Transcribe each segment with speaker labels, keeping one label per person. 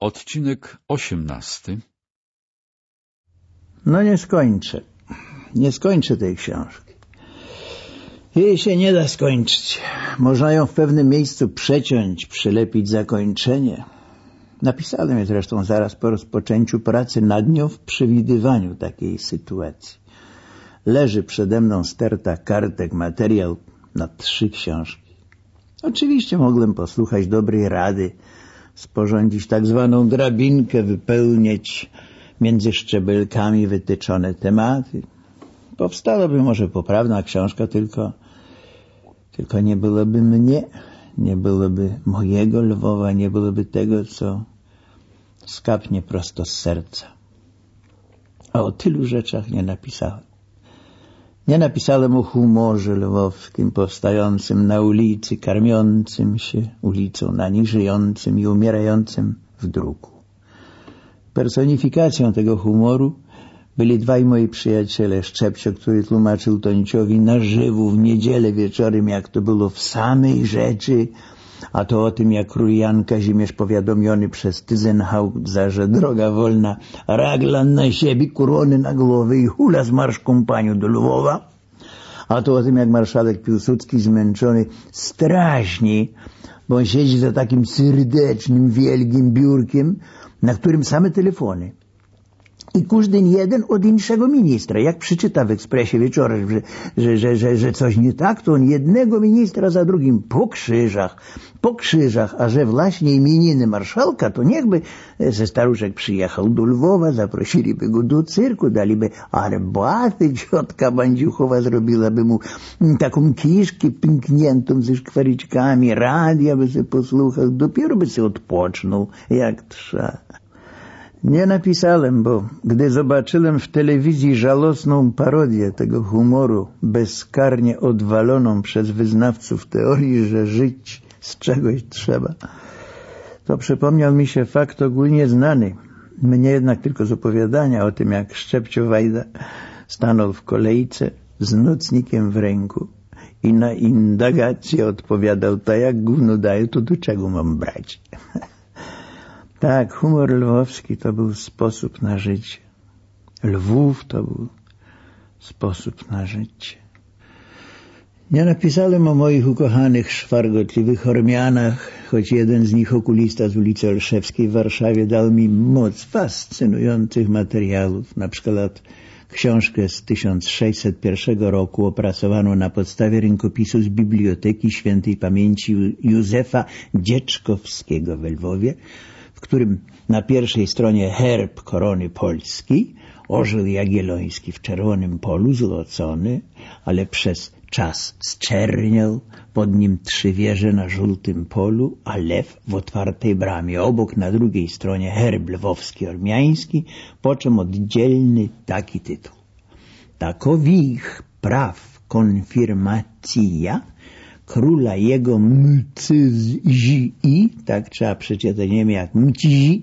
Speaker 1: Odcinek osiemnasty
Speaker 2: No nie skończę. Nie skończę tej książki. Jej się nie da skończyć. Można ją w pewnym miejscu przeciąć, przylepić zakończenie. Napisałem je zresztą zaraz po rozpoczęciu pracy nad nią w przewidywaniu takiej sytuacji. Leży przede mną sterta kartek, materiał na trzy książki. Oczywiście mogłem posłuchać dobrej rady, sporządzić tak zwaną drabinkę, wypełniać między szczebelkami wytyczone tematy. Powstałaby może poprawna książka, tylko, tylko nie byłoby mnie, nie byłoby mojego Lwowa, nie byłoby tego, co skapnie prosto z serca. A o tylu rzeczach nie napisałem. Nie napisałem o humorze lwowskim powstającym na ulicy, karmiącym się ulicą, na nich żyjącym i umierającym w druku. Personifikacją tego humoru byli dwaj moi przyjaciele, Szczepcio, który tłumaczył Toniciowi na żywo w niedzielę wieczorem, jak to było w samej rzeczy, a to o tym, jak król Jan Kazimierz powiadomiony przez Tyzenhauptza, że droga wolna, raglan na siebie, kurony na głowę i hula z marsz kompanią do Lwowa, a to o tym, jak marszałek Piłsudski zmęczony strasznie, bo siedzi za takim serdecznym, wielkim biurkiem, na którym same telefony. I każdy jeden od innego ministra. Jak przeczyta w ekspresie wieczorem, że, że, że, że, że coś nie tak, to on jednego ministra za drugim po krzyżach, po krzyżach, a że właśnie imieniny marszałka, to niechby ze staruszek przyjechał do Lwowa, zaprosiliby go do cyrku, daliby arbaty, ciotka Bandziuchowa zrobiłaby mu taką kiszkę piękniętą ze szkwaryczkami, radia by się posłuchał, dopiero by się odpocznął, jak trzeba. Nie napisałem, bo gdy zobaczyłem w telewizji żałosną parodię tego humoru, bezkarnie odwaloną przez wyznawców teorii, że żyć z czegoś trzeba, to przypomniał mi się fakt ogólnie znany, mnie jednak tylko z opowiadania o tym, jak Szczepcio Wajda stanął w kolejce z nocnikiem w ręku i na indagację odpowiadał, tak jak gówno daje, to do czego mam brać? Tak, humor lwowski to był sposób na życie. Lwów to był sposób na życie. Nie napisałem o moich ukochanych, szwargotliwych Ormianach, choć jeden z nich, okulista z ulicy Olszewskiej w Warszawie, dał mi moc fascynujących materiałów, na przykład książkę z 1601 roku opracowaną na podstawie rękopisu z Biblioteki Świętej Pamięci Józefa Dzieczkowskiego w Lwowie, w którym na pierwszej stronie herb korony Polski, orzeł jagielloński w czerwonym polu złocony, ale przez czas zczerniał, pod nim trzy wieże na żółtym polu, a lew w otwartej bramie. Obok na drugiej stronie herb lwowski ormiański, po czym oddzielny taki tytuł. Takowich praw konfirmacja króla jego mcyzi, tak trzeba przeczytać, nie wiem jak mcizi,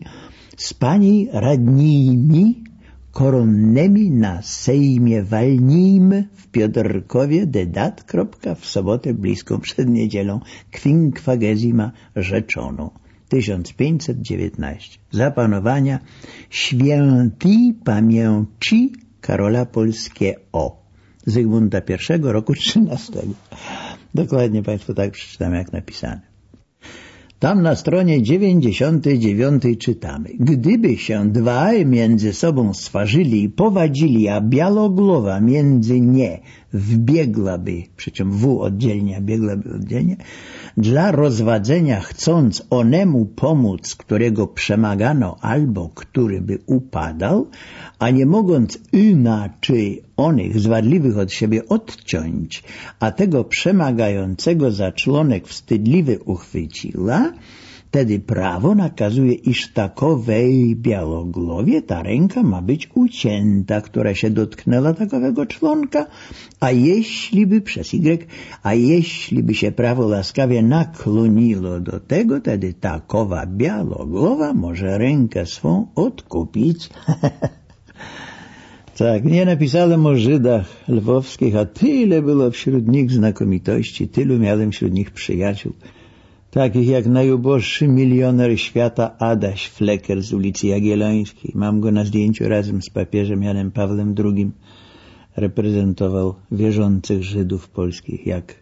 Speaker 2: z pani radnimi koronnymi na Sejmie Walnim w Piotrkowie dedat. w sobotę bliską przed niedzielą kwinkwagezima rzeczoną. 1519. Zapanowania świętej pamięci Karola Polskiego. Zygmunta I roku 13. Dokładnie Państwu tak przeczytam, jak napisane. Tam na stronie 99 czytamy. Gdyby się dwaj między sobą sważyli i powadzili, a białogłowa między nie wbiegłaby, przy czym W oddzielnie, a biegłaby oddzielnie, dla rozwadzenia chcąc onemu pomóc, którego przemagano albo który by upadał, a nie mogąc inaczej onych zwadliwych od siebie odciąć, a tego przemagającego za członek wstydliwy uchwyciła, Wtedy prawo nakazuje, iż takowej białogłowie ta ręka ma być ucięta, która się dotknęła takowego członka, a jeśli by przez Y, a jeśli by się prawo łaskawie nakloniło do tego, wtedy takowa białogłowa może rękę swą odkupić. Tak, nie napisałem o Żydach lwowskich, a tyle było wśród nich znakomitości, tylu miałem wśród nich przyjaciół. takich jak najuboższy milioner świata Adaś Flecker z ulicy Jagiellońskiej. Mam go na zdjęciu razem z papieżem Janem Pawłem II. Reprezentował wierzących Żydów polskich, jak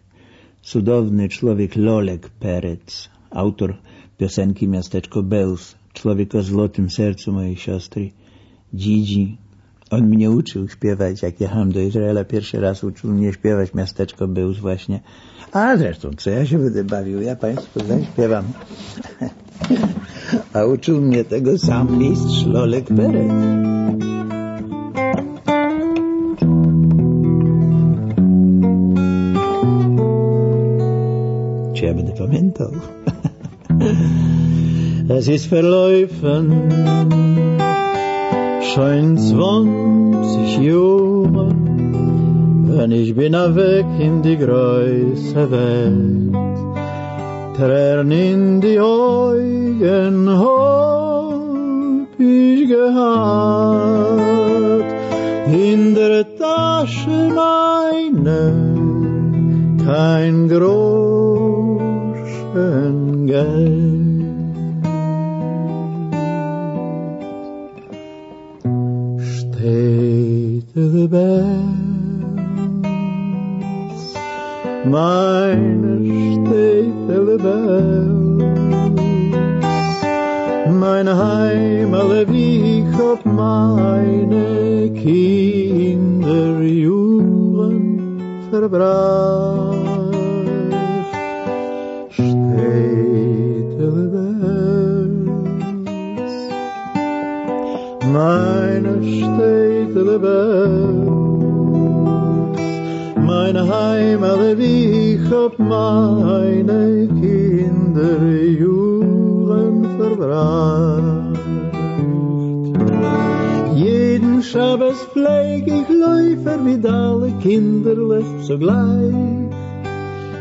Speaker 2: cudowny człowiek Lolek Perec, autor piosenki Miasteczko Bełz, człowiek o złotym sercu mojej siostry Dzidzi. On mnie uczył śpiewać, jak jechałem do Izraela pierwszy raz, uczył mnie śpiewać Miasteczko Bełz właśnie. A zresztą, co ja się będę bawił, ja Państwu zaśpiewam. A uczył mnie tego sam mistrz Lolek Perec. Czy ja będę pamiętał? Es ist verläufen schon zwanzig Jahre, wenn ich bin weg in die große Welt. Tränen in die Augen hab ich gehabt, in der Tasche meine kein Groschen Meine Städte Bell, mein Heim, alle wie ich hab meine Kinder verbracht. Städte Bells, meine Städte meine Heimat wie ich auf meine Kinderjugend verbracht. Jeden Schabbos pfleg ich Läufer mit alle Kinderles zugleich,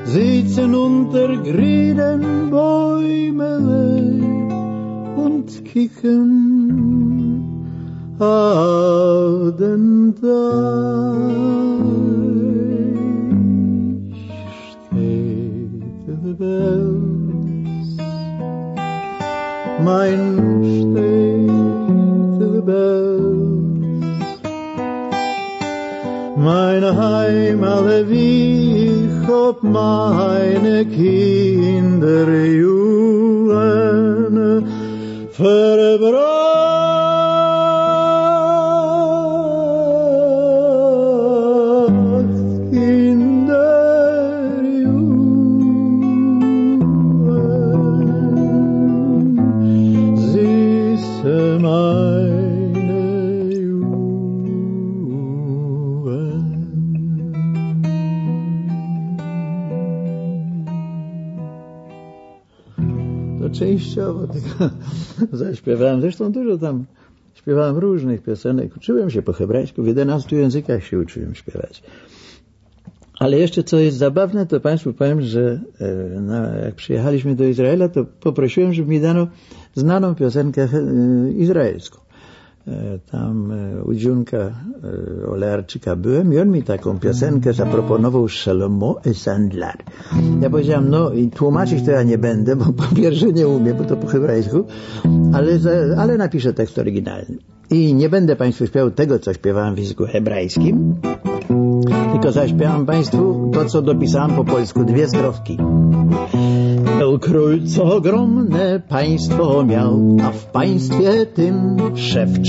Speaker 2: sitzen unter grünen Bäumele und kicken auf den Deich. zaśpiewałem. Zresztą dużo tam śpiewałem różnych piosenek. Uczyłem się po hebrajsku, w 11 językach się uczyłem śpiewać. Ale jeszcze co jest zabawne, to Państwu powiem, że na, jak przyjechaliśmy do Izraela, to poprosiłem, żeby mi dano znaną piosenkę e, izraelską. E, Tam e, u Dziunka e, Olearczyka byłem i on mi taką piosenkę zaproponował Shalomo i Sandlar. Ja powiedziałem, no i tłumaczyć to ja nie będę, bo po pierwsze nie umiem, bo to po hebrajsku, ale, ale napiszę tekst oryginalny. I nie będę Państwu śpiewał tego, co śpiewałem w języku hebrajskim, tylko zaśpiewam Państwu to, co dopisałem po polsku, dwie strofki. Był król, co ogromne państwo miał, a w państwie tym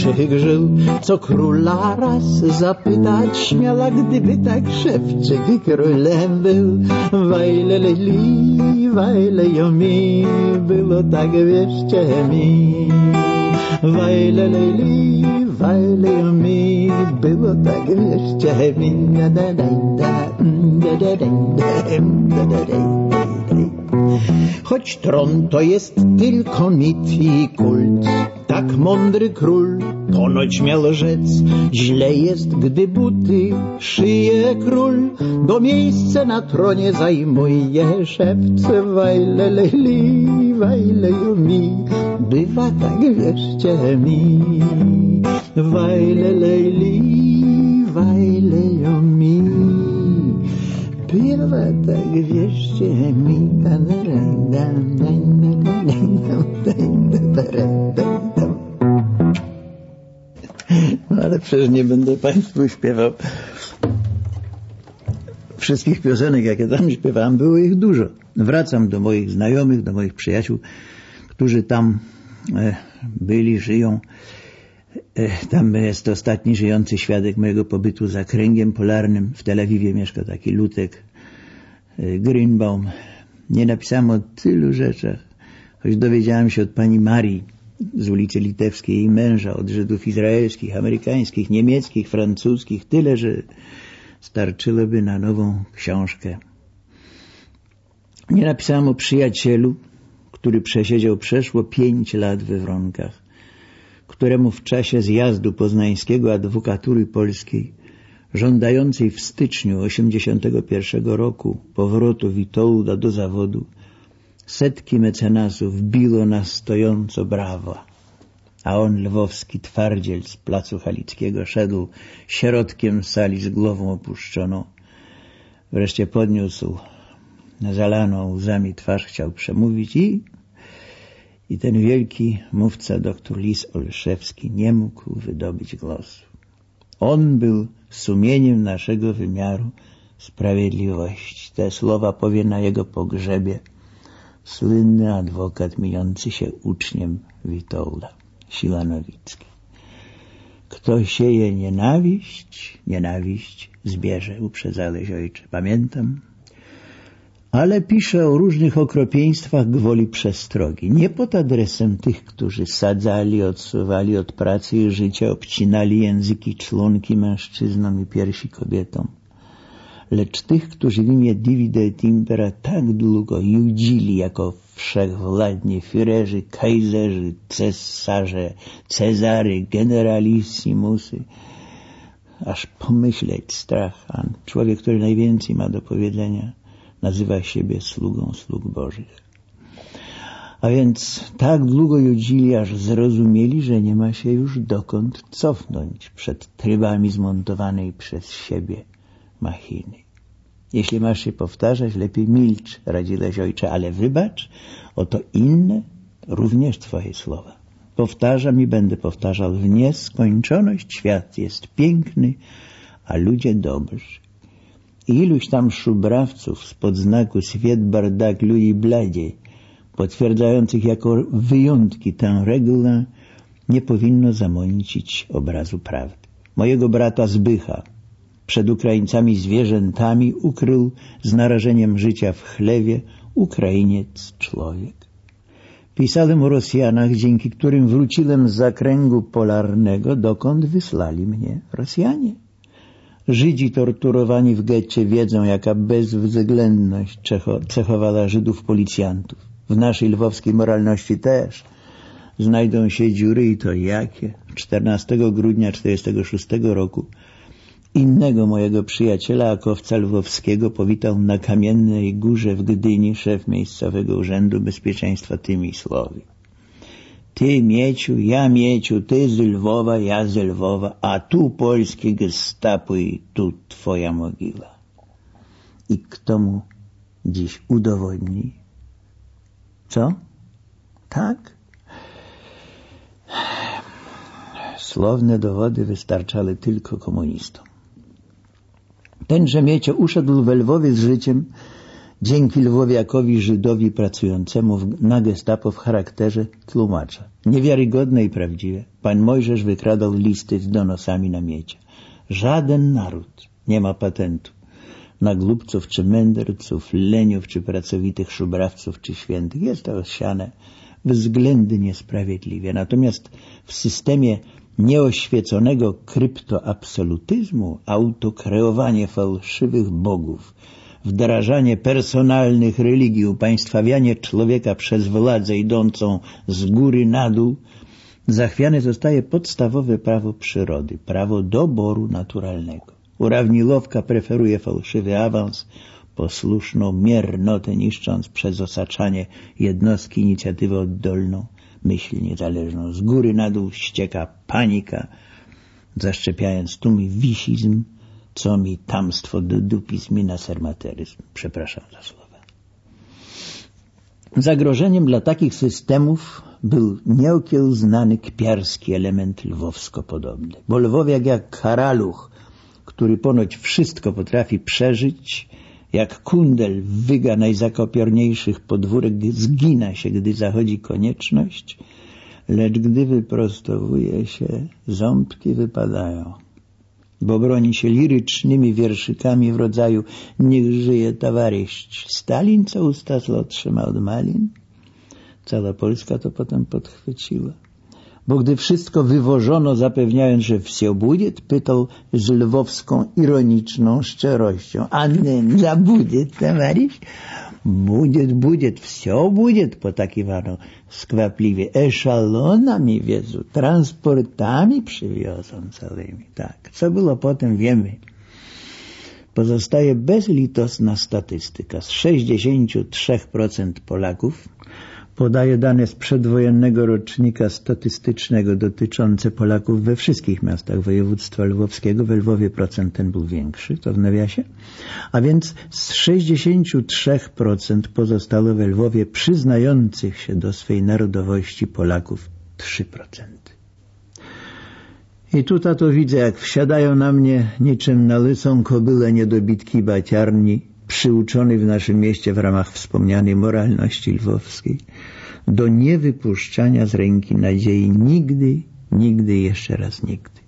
Speaker 2: szewczyk żył. Co króla raz zapytać śmiała, gdyby tak szewczyk królem był. Wajleleli, wajlejomi, było tak wierzcie mi. Wajleleli, wajlejomi, było tak wierzcie mi. Da, da, da, da, Choć tron to jest tylko mit i kult, tak mądry król ponoć miał rzec. Źle jest, gdy buty szyje król, bo miejsce na tronie zajmuje szewce. Wajleleli, wajlejomi, bywa tak wierzcie mi. Wajleleli, wajlejomi. śpiewa tak, wierzcie mi. No ale przecież nie będę Państwu śpiewał wszystkich piosenek, jakie tam śpiewałem, było ich dużo. Wracam do moich znajomych, do moich przyjaciół, którzy tam e, byli, żyją. E, tam jest ostatni żyjący świadek mojego pobytu za kręgiem polarnym. W Tel Awiwie mieszka taki Lutek e, Greenbaum. Nie napisałem o tylu rzeczach, choć dowiedziałem się od pani Marii z ulicy Litewskiej i męża, od Żydów izraelskich, amerykańskich, niemieckich, francuskich, tyle, że starczyłoby na nową książkę. Nie napisałem o przyjacielu, który przesiedział przeszło pięć lat we Wronkach, któremu w czasie zjazdu poznańskiego adwokatury polskiej, żądającej w styczniu 81 roku powrotu Witołda do zawodu, setki mecenasów biło na stojąco brawa a on, lwowski twardziel z placu Halickiego, szedł środkiem sali z głową opuszczoną. Wreszcie podniósł zalaną łzami twarz, chciał przemówić i, i ten wielki mówca, doktor Lis Olszewski, nie mógł wydobyć głosu. On był sumieniem naszego wymiaru sprawiedliwości. Te słowa powie na jego pogrzebie słynny adwokat mieniący się uczniem Witolda. Siłanowicki. Kto sieje nienawiść, nienawiść zbierze, uprzedzałeś ojcze. Pamiętam. Ale pisze o różnych okropieństwach gwoli przestrogi. Nie pod adresem tych, którzy sadzali, odsuwali od pracy i życia, obcinali języki członki mężczyznom i piersi kobietom lecz tych, którzy w imię Divide et Impera tak długo judzili jako wszechwładni Führerzy, kajzerzy, cesarze, cezary, generalissimusy, aż pomyśleć strach. A człowiek, który najwięcej ma do powiedzenia, nazywa siebie sługą sług Bożych. A więc tak długo judzili, aż zrozumieli, że nie ma się już dokąd cofnąć przed trybami zmontowanej przez siebie machiny. Jeśli masz się powtarzać, lepiej milcz, radziłeś ojcze, ale wybacz, oto inne, również Twoje słowa. Powtarzam i będę powtarzał w nieskończoność. Świat jest piękny, a ludzie dobrzy. Iluś tam szubrawców spod znaku Swiet Bardak Louis Bladzie, potwierdzających jako wyjątki tę regułę, nie powinno zamącić obrazu prawdy. Mojego brata Zbycha, przed Ukraińcami zwierzętami ukrył z narażeniem życia w chlewie Ukrainiec człowiek. Pisałem o Rosjanach, dzięki którym wróciłem z zakręgu polarnego, dokąd wysłali mnie Rosjanie. Żydzi torturowani w getcie wiedzą, jaka bezwzględność cechowała Żydów policjantów. W naszej lwowskiej moralności też znajdą się dziury i to jakie. 14 grudnia 1946 roku Innego mojego przyjaciela, Akowca Lwowskiego, powitał na Kamiennej Górze w Gdyni szef miejscowego Urzędu Bezpieczeństwa tymi słowy. Ty Mieciu, ja Mieciu, ty z ja z a tu polskie gestapo i tu twoja mogiła. I kto mu dziś udowodni? Co? Tak? Słowne dowody wystarczały tylko komunistom. Tenże Miecio uszedł we Lwowie z życiem dzięki Lwowiakowi Żydowi pracującemu na gestapo w charakterze tłumacza. Niewiarygodne i prawdziwe. Pan Mojżesz wykradał listy z donosami na Miecia. Żaden naród nie ma patentu na głupców czy mędrców, leniów czy pracowitych szubrawców czy świętych. Jest to siane względnie sprawiedliwie. Natomiast w systemie nieoświeconego kryptoabsolutyzmu, autokreowanie fałszywych bogów, wdrażanie personalnych religii, upaństwawianie człowieka przez władzę idącą z góry na dół, zachwiane zostaje podstawowe prawo przyrody, prawo doboru naturalnego. Urawniłowka preferuje fałszywy awans, posłuszną miernotę niszcząc przez osaczanie jednostki inicjatywę oddolną, myśl niezależną. Z góry na dół ścieka panika, zaszczepiając tłumy wisizm, co mi tamstwo do dupis mina sermateryzm. Przepraszam za słowa. Zagrożeniem dla takich systemów był nieokiełznany kpiarski element lwowsko-podobny. Bo Lwowiak jak karaluch, który ponoć wszystko potrafi przeżyć, jak kundel wyga najzakopiorniejszych podwórek, zgina się, gdy zachodzi konieczność, lecz gdy wyprostowuje się, ząbki wypadają bo broni się lirycznymi wierszykami w rodzaju Niech żyje towarzysz Stalin, co usta otrzymał od malin. Cała Polska to potem podchwyciła. Bo gdy wszystko wywożono, zapewniając, że wsio będzie, pytał z lwowską ironiczną szczerością. A nędza będzie, towarzysz? Будет, будет, все будет, potakiwano skwapliwie. Eszalonami wiedzą, transportami przywiozą całymi. Tak, co było potem wiemy. Pozostaje bezlitosna statystyka. Z 63% Polaków podaje dane z przedwojennego rocznika statystycznego dotyczące Polaków we wszystkich miastach województwa lwowskiego. We Lwowie procent ten był większy, to w nawiasie. A więc z 63% pozostało we Lwowie przyznających się do swej narodowości Polaków 3%. I tutaj to widzę, jak wsiadają na mnie niczym na lysą niedobitki baciarni, przyuczony w naszym mieście w ramach wspomnianej moralności lwowskiej do niewypuszczania z ręki nadziei nigdy, nigdy, jeszcze raz nigdy.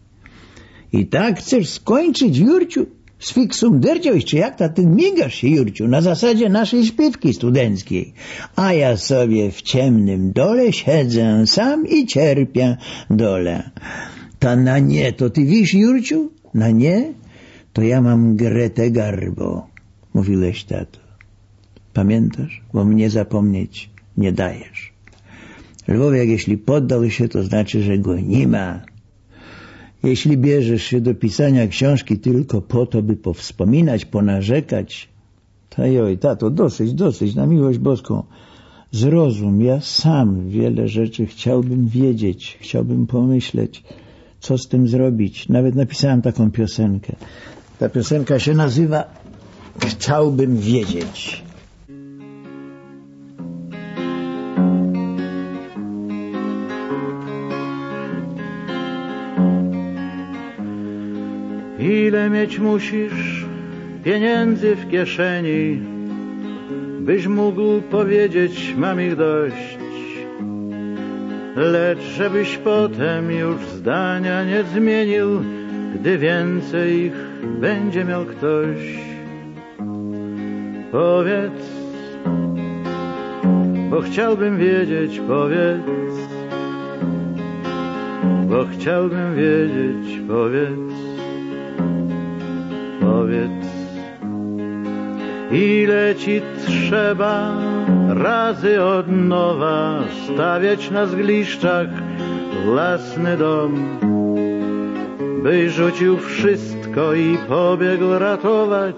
Speaker 2: I tak chcesz skończyć, Jurciu? Z fiksum czy jak to ty migasz się, Jurciu, na zasadzie naszej śpiewki studenckiej. A ja sobie w ciemnym dole siedzę sam i cierpię dole. Ta na nie, to ty wisz, Jurciu? Na nie? To ja mam Gretę Garbo mówiłeś, tato. Pamiętasz? Bo mnie zapomnieć nie dajesz. Lwowiak, jeśli poddał się, to znaczy, że go nie ma. Jeśli bierzesz się do pisania książki tylko po to, by powspominać, ponarzekać, to joj, tato, dosyć, dosyć, na miłość boską. Zrozum, ja sam wiele rzeczy chciałbym wiedzieć, chciałbym pomyśleć, co z tym zrobić. Nawet napisałem taką piosenkę. Ta piosenka się nazywa Chciałbym wiedzieć.
Speaker 3: Ile mieć musisz pieniędzy w kieszeni, byś mógł powiedzieć, mam ich dość. Lecz żebyś potem już zdania nie zmienił, gdy więcej ich będzie miał ktoś. Powiedz, bo chciałbym wiedzieć, powiedz, bo chciałbym wiedzieć, powiedz, powiedz, ile ci trzeba razy od nowa stawiać na zgliszczach własny dom, byś rzucił wszystko i pobiegł ratować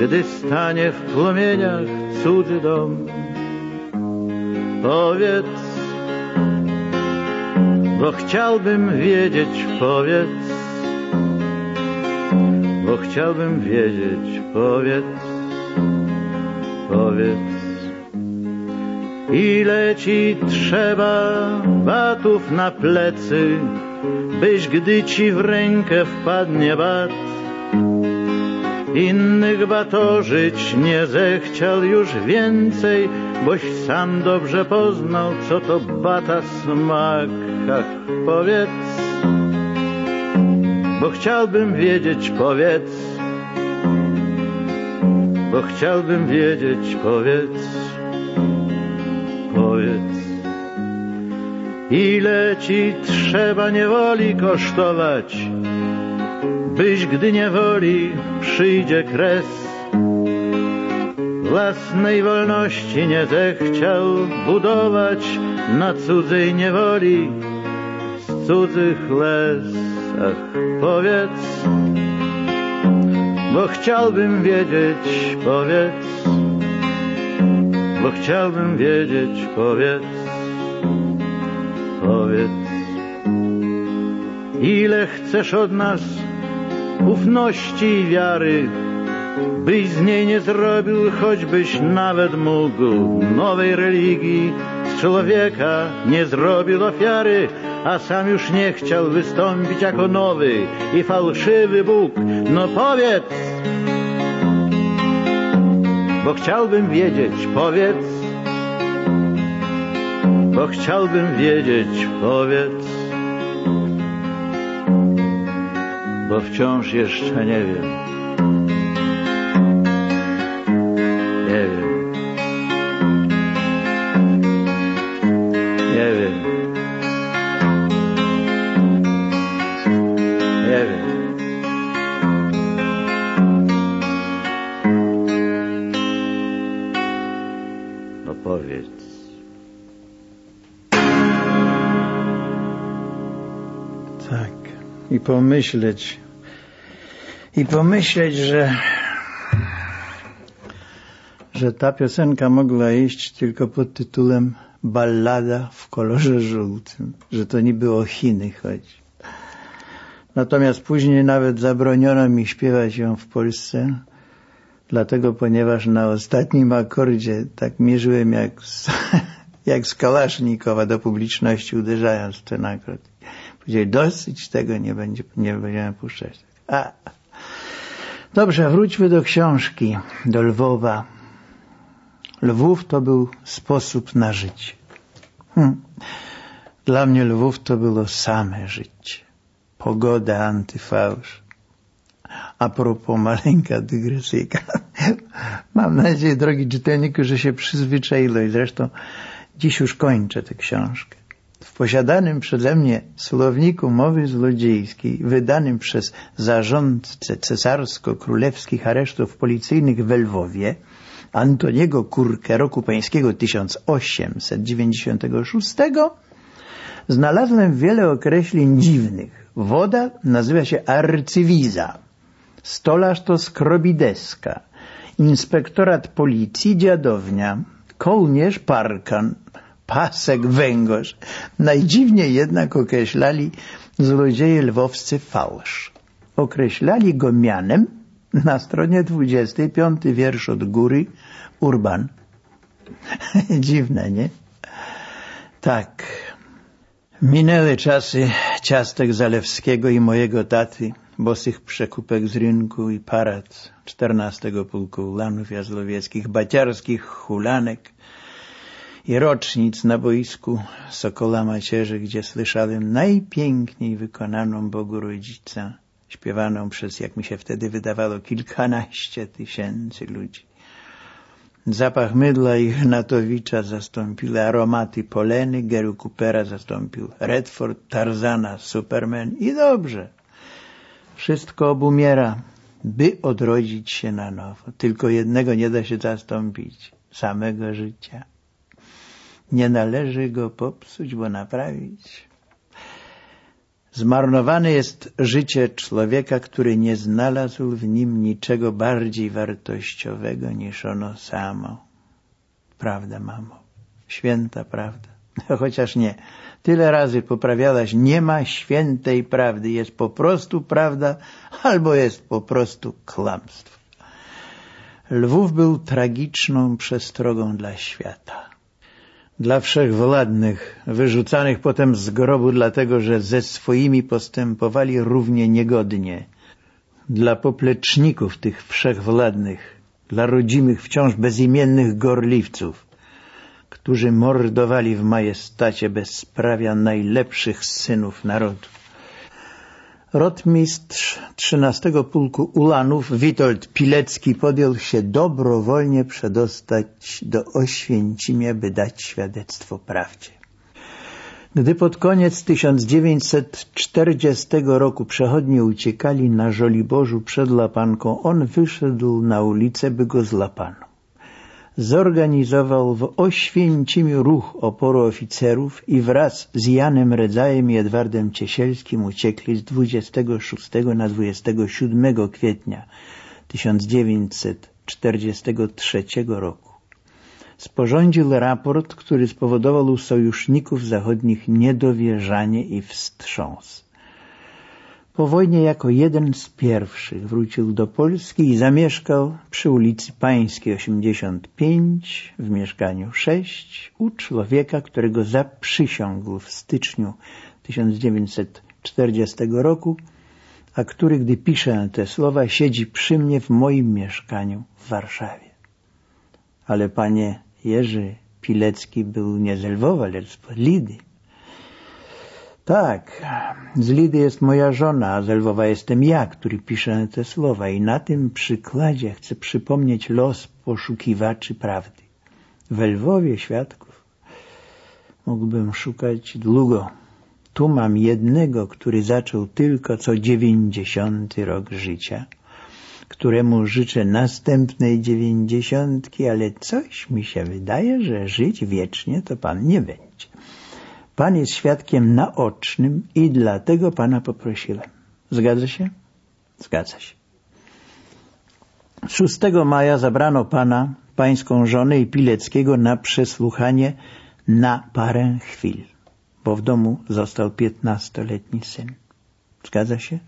Speaker 3: gdy stanie w płomieniach cudzy dom. Powiedz, bo chciałbym wiedzieć, powiedz, bo chciałbym wiedzieć, powiedz, powiedz. Ile ci trzeba batów na plecy, byś gdy ci w rękę wpadnie bat, Innych batorzyć nie zechciał już więcej, boś sam dobrze poznał, co to bata smak. Ach, powiedz, bo chciałbym wiedzieć, powiedz, bo chciałbym wiedzieć, powiedz, powiedz. Ile ci trzeba niewoli kosztować, byś gdy niewoli przyjdzie kres. Własnej wolności nie zechciał budować na cudzej niewoli z cudzych les. Ach, powiedz, bo chciałbym wiedzieć, powiedz, bo chciałbym wiedzieć, powiedz, powiedz, ile chcesz od nas ufności i wiary, byś z niej nie zrobił, choćbyś nawet mógł nowej religii, z człowieka nie zrobił ofiary, a sam już nie chciał wystąpić jako nowy i fałszywy Bóg. No powiedz, bo chciałbym wiedzieć, powiedz, bo chciałbym wiedzieć, powiedz, bo wciąż jeszcze nie wiem. Nie wiem. Nie wiem. Nie wiem. No powiedz.
Speaker 2: Tak. I pomyśleć, i pomyśleć, że, że ta piosenka mogła iść tylko pod tytułem Ballada w kolorze żółtym, że to niby o Chiny chodzi. Natomiast później nawet zabroniono mi śpiewać ją w Polsce, dlatego ponieważ na ostatnim akordzie tak mierzyłem jak z, jak z Kalasznikowa do publiczności uderzając ten akord. Powiedzieli, dosyć tego nie, będzie, nie będziemy puszczać. A. Dobrze, wróćmy do książki, do Lwowa. Lwów to był sposób na życie. Hm. Dla mnie Lwów to było same życie. Pogoda, antyfałsz. A propos maleńka dygresyjka. Mam nadzieję, drogi czytelniku, że się przyzwyczaiło i zresztą dziś już kończę tę książkę. W posiadanym przeze mnie słowniku mowy złodziejskiej, wydanym przez zarządcę cesarsko-królewskich aresztów policyjnych w Lwowie, Antoniego Kurkę roku pańskiego 1896, znalazłem wiele określeń dziwnych. Woda nazywa się arcywiza, stolarz to skrobideska, inspektorat policji dziadownia, kołnierz parkan, pasek węgorz. Najdziwniej jednak określali złodzieje lwowscy fałsz. Określali go mianem na stronie 25 wiersz od góry Urban. Dziwne, nie? Tak. Minęły czasy ciastek Zalewskiego i mojego taty, bosych przekupek z rynku i parad 14 pułku ulanów jazłowieckich, baciarskich hulanek, i rocznic na boisku Sokola Macierzy, gdzie słyszałem najpiękniej wykonaną Bogu Rodzica, śpiewaną przez, jak mi się wtedy wydawało, kilkanaście tysięcy ludzi. Zapach mydla i Hnatowicza zastąpiły aromaty Poleny, Geru Coopera zastąpił Redford, Tarzana, Superman i dobrze. Wszystko obumiera, by odrodzić się na nowo. Tylko jednego nie da się zastąpić, samego życia. Nie należy go popsuć, bo naprawić. Zmarnowane jest życie człowieka, który nie znalazł w nim niczego bardziej wartościowego niż ono samo. Prawda, mamo? Święta prawda. Chociaż nie. Tyle razy poprawiałaś, nie ma świętej prawdy. Jest po prostu prawda, albo jest po prostu kłamstwo. Lwów był tragiczną przestrogą dla świata dla wszechwładnych, wyrzucanych potem z grobu dlatego, że ze swoimi postępowali równie niegodnie, dla popleczników tych wszechwładnych, dla rodzimych wciąż bezimiennych gorliwców, którzy mordowali w majestacie bezprawia najlepszych synów narodu. Rotmistrz 13 Pułku Ulanów Witold Pilecki podjął się dobrowolnie przedostać do Oświęcimia, by dać świadectwo prawdzie. Gdy pod koniec 1940 roku przechodni uciekali na Żoliborzu przed Lapanką, on wyszedł na ulicę, by go złapano zorganizował w Oświęcimiu ruch oporu oficerów i wraz z Janem Redzajem i Edwardem Ciesielskim uciekli z 26 na 27 kwietnia 1943 roku. Sporządził raport, który spowodował u sojuszników zachodnich niedowierzanie i wstrząs. Po wojnie jako jeden z pierwszych wrócił do Polski i zamieszkał przy ulicy Pańskiej 85 w mieszkaniu 6 u człowieka, którego zaprzysiągł w styczniu 1940 roku, a który, gdy piszę te słowa, siedzi przy mnie w moim mieszkaniu w Warszawie. Ale panie Jerzy Pilecki był nie z Lwowa, lecz z Lidy. Tak, z Lidy jest moja żona, a z Lwowa jestem ja, który piszę te słowa i na tym przykładzie chcę przypomnieć los poszukiwaczy prawdy. W Lwowie świadków mógłbym szukać długo. Tu mam jednego, który zaczął tylko co dziewięćdziesiąty rok życia, któremu życzę następnej dziewięćdziesiątki, ale coś mi się wydaje, że żyć wiecznie to Pan nie będzie. Pan jest świadkiem naocznym i dlatego Pana poprosiłem. Zgadza się? Zgadza się. 6 maja zabrano Pana, Pańską żonę i Pileckiego na przesłuchanie na parę chwil, bo w domu został piętnastoletni syn. Zgadza się?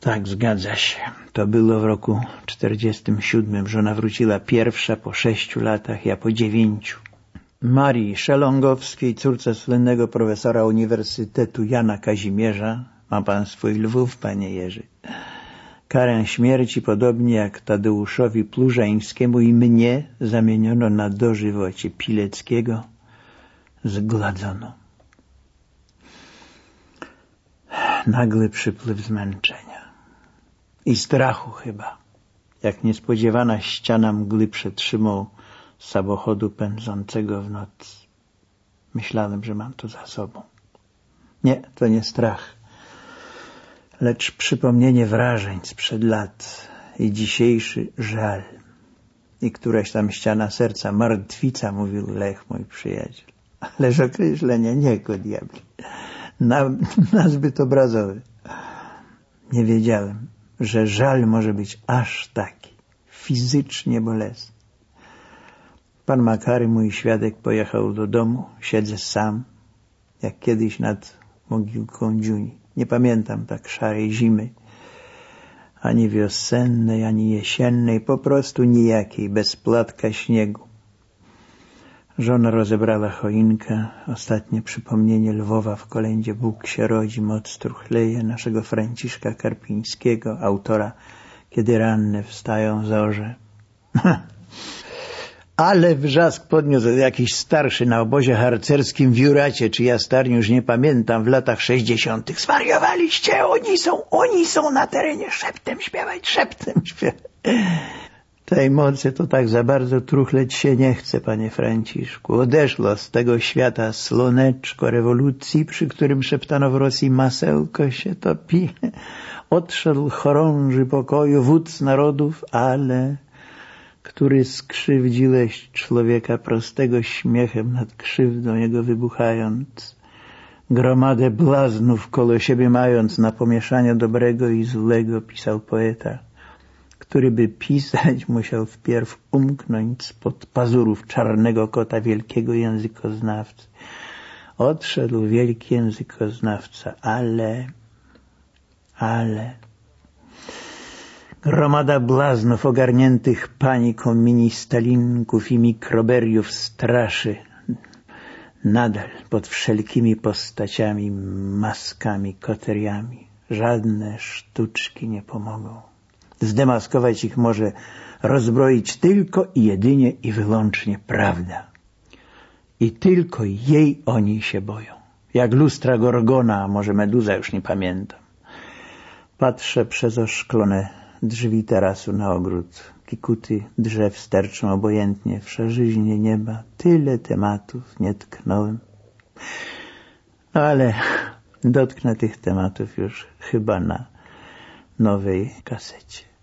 Speaker 2: Tak, zgadza się. To było w roku 47. Żona wróciła pierwsza po sześciu latach, ja po dziewięciu. Marii Szelongowskiej, córce słynnego profesora Uniwersytetu Jana Kazimierza, ma pan swój Lwów, panie Jerzy. Karę śmierci, podobnie jak Tadeuszowi Plużańskiemu i mnie, zamieniono na dożywocie Pileckiego, zgladzono. Nagły przypływ zmęczenia i strachu chyba, jak niespodziewana ściana mgły przetrzymał samochodu pędzącego w nocy. Myślałem, że mam to za sobą. Nie, to nie strach, lecz przypomnienie wrażeń sprzed lat i dzisiejszy żal. I któraś tam ściana serca, martwica, mówił Lech, mój przyjaciel. Ależ określenie nie diabli. Na, nazbyt obrazowy. Nie wiedziałem, że żal może być aż taki, fizycznie bolesny. Pan Makary, mój świadek, pojechał do domu. Siedzę sam, jak kiedyś nad mogilką Dziuni. Nie pamiętam tak szarej zimy, ani wiosennej, ani jesiennej, po prostu nijakiej, bez płatka śniegu. Żona rozebrała choinkę, ostatnie przypomnienie Lwowa w kolędzie Bóg się rodzi, moc truchleje, naszego Franciszka Karpińskiego, autora Kiedy ranne wstają zorze. Ale wrzask podniósł jakiś starszy na obozie harcerskim w Juracie, czy jastarni, już nie pamiętam, w latach sześćdziesiątych. Zwariowaliście, oni są, oni są na terenie, szeptem śpiewać, szeptem śpiewać. Tej mocy to tak za bardzo truchleć się nie chce, panie Franciszku. Odeszło z tego świata słoneczko rewolucji, przy którym szeptano w Rosji masełko się topi. Odszedł chorąży pokoju, wódz narodów, ale który skrzywdziłeś człowieka prostego śmiechem nad krzywdą jego wybuchając, gromadę blaznów koło siebie mając na pomieszanie dobrego i złego, pisał poeta, który by pisać musiał wpierw umknąć spod pazurów czarnego kota wielkiego językoznawcy. Odszedł wielki językoznawca, ale, ale Gromada blaznów ogarniętych paniką mini-stalinków i mikroberiów straszy nadal pod wszelkimi postaciami, maskami, koteriami. Żadne sztuczki nie pomogą. Zdemaskować ich może rozbroić tylko i jedynie i wyłącznie prawda. I tylko jej oni się boją. Jak lustra Gorgona, a może Meduza, już nie pamiętam. Patrzę przez oszklone drzwi tarasu na ogród. Kikuty drzew sterczą obojętnie w szarzyźnie nieba. Tyle tematów nie tknąłem. Ale dotknę tych tematów już chyba na nowej kasecie.